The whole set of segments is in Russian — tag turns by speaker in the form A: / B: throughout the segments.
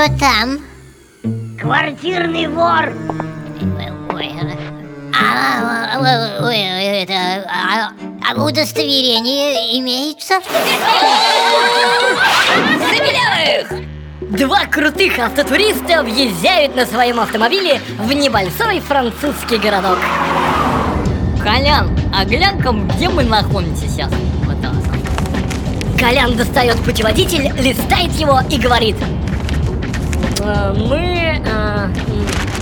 A: Кто там?
B: Квартирный вор!
A: Ой, а, а, ой, это, а, а удостоверение имеется?
C: Забелявых! Два крутых автотуриста въезжают на своем автомобиле в небольшой французский городок. Колян, а глянь-ка, где мы находимся сейчас? Колян достает путеводитель, листает его и говорит «Э, Мы э,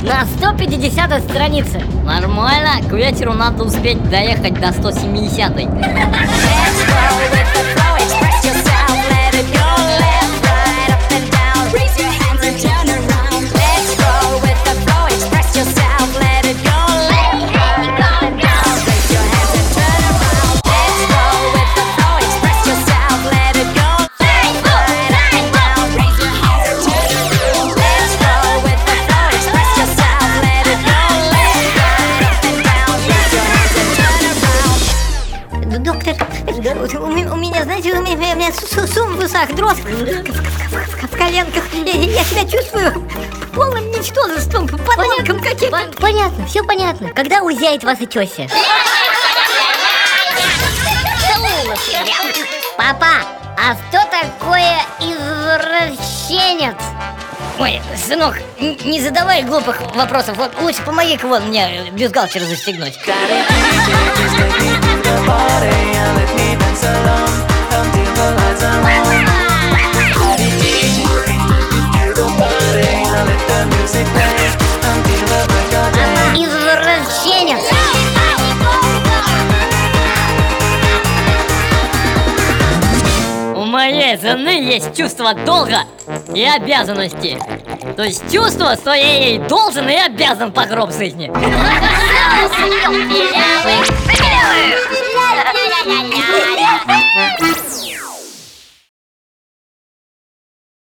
C: на 150 странице. Нормально, к вечеру надо успеть доехать до 170 -й.
A: Доктор, у, ме- у меня, знаете, у меня, у меня су- сум в ушах, дрожь в, в- в- коленках. Я, я себя чувствую полным ничтожеством, подонком каким-то.
C: Понятно, все понятно. Когда уезжает ваша теща?
A: Папа, а что такое извращенец?
C: Ой, сынок, не задавай глупых вопросов. Вот лучше помоги-ка вон мне бюстгальтер застегнуть. Моей жены есть чувство долга и обязанности. То есть чувство, что я ей должен и обязан по гроб жизни.